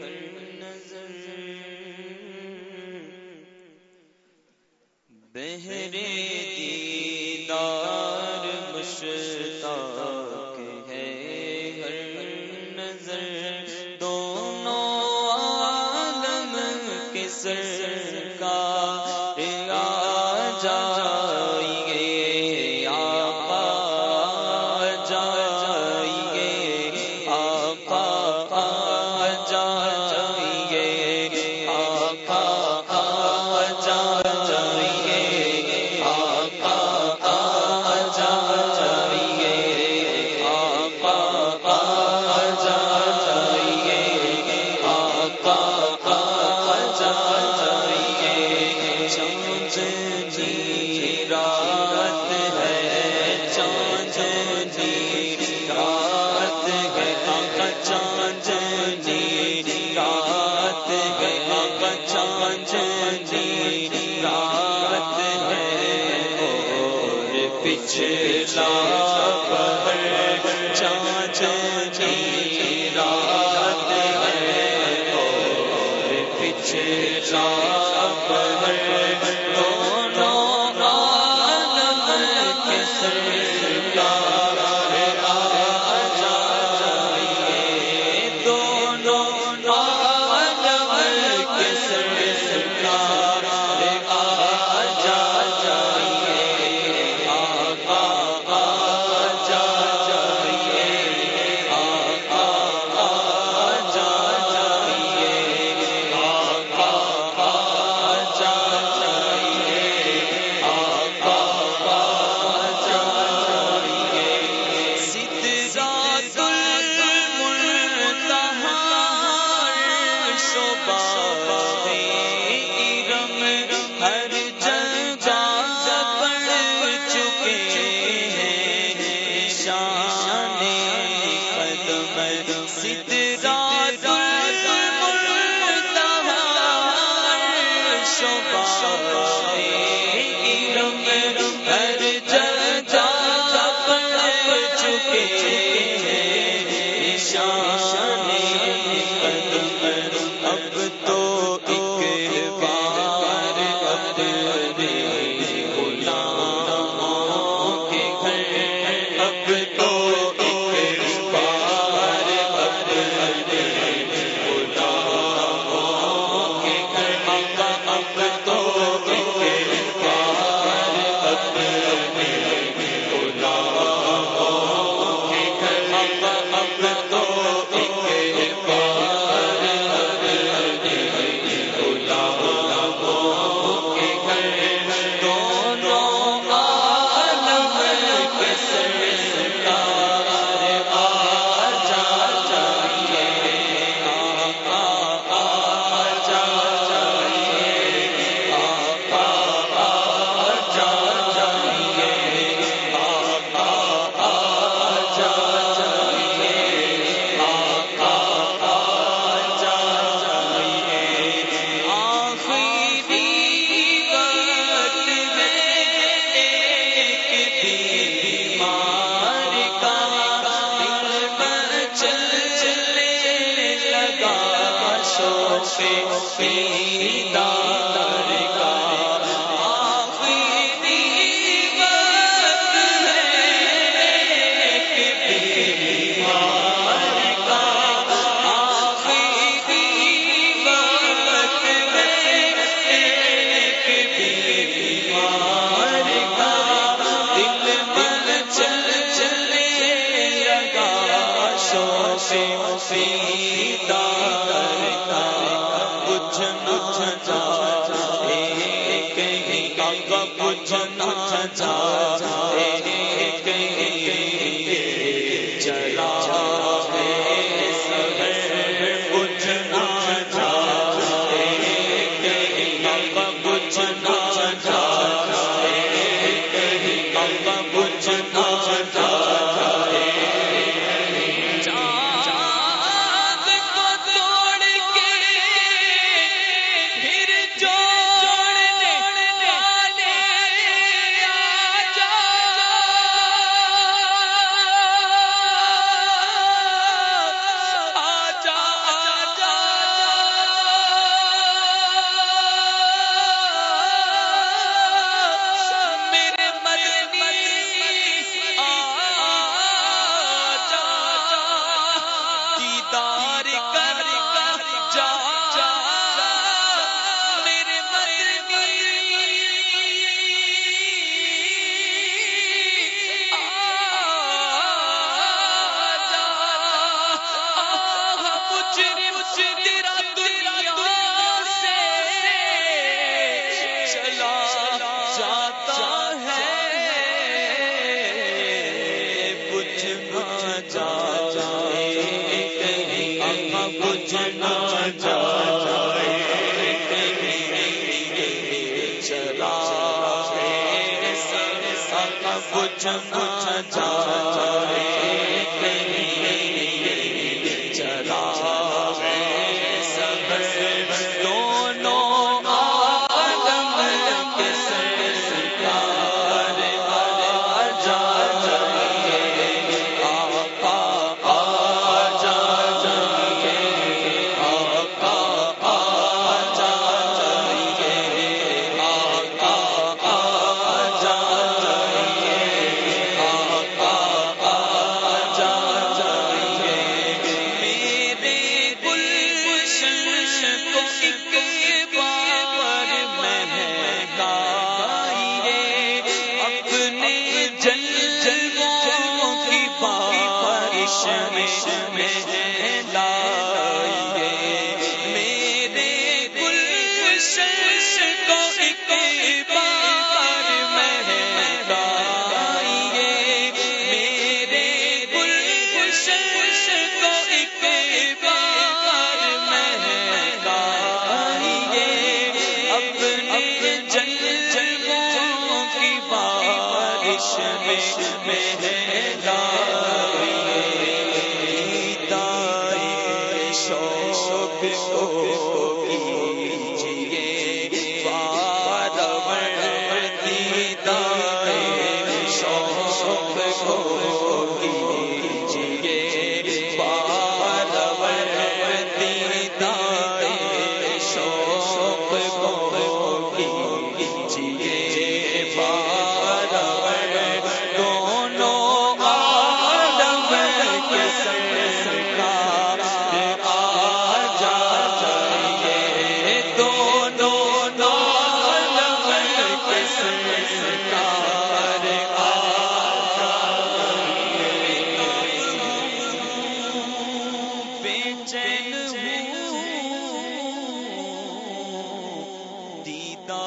کرے مسجد شوق پہ جا شب جا چین دیدار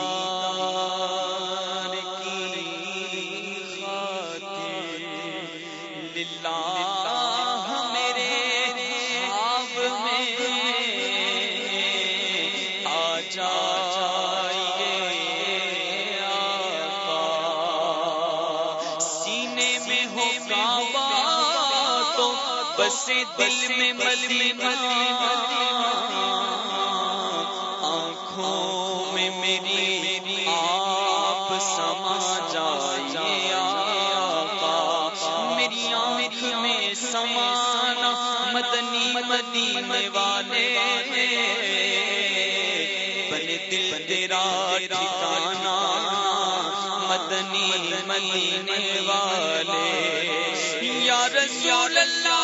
کی للہ میرے میں ہو دل میں مدینہ آنکھوں میں میری میری آپ سما جائیے آقا میری آنکھ میں سمانا مدنی مدینے والے بن دل تیرا ٹھکانا مدنی مدینے والے۔ یا رسول اللہ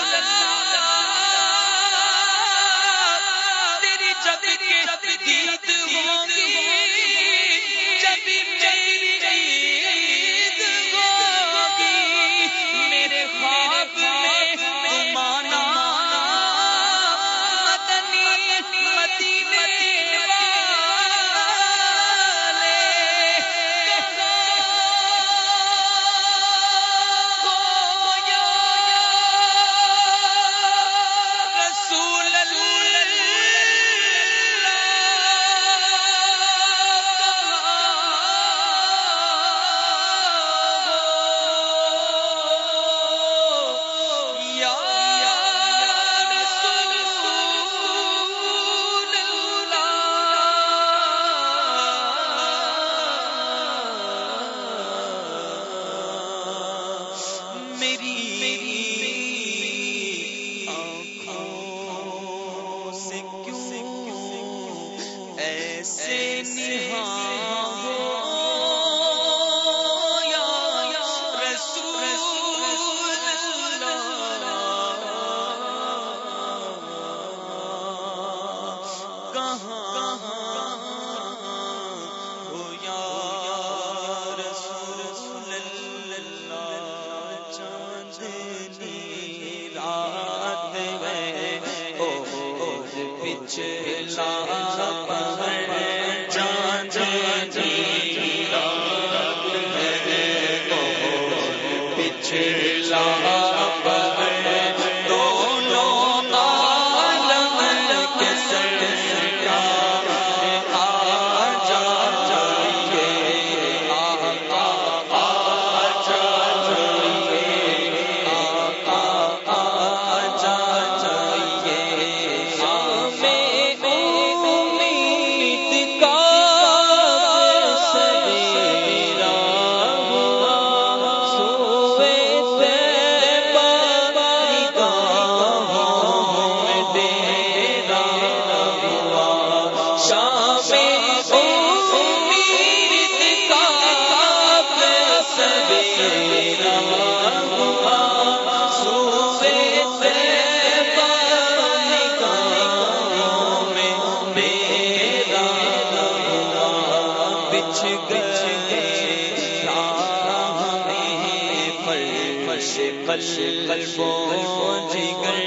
لہ قلب و جگر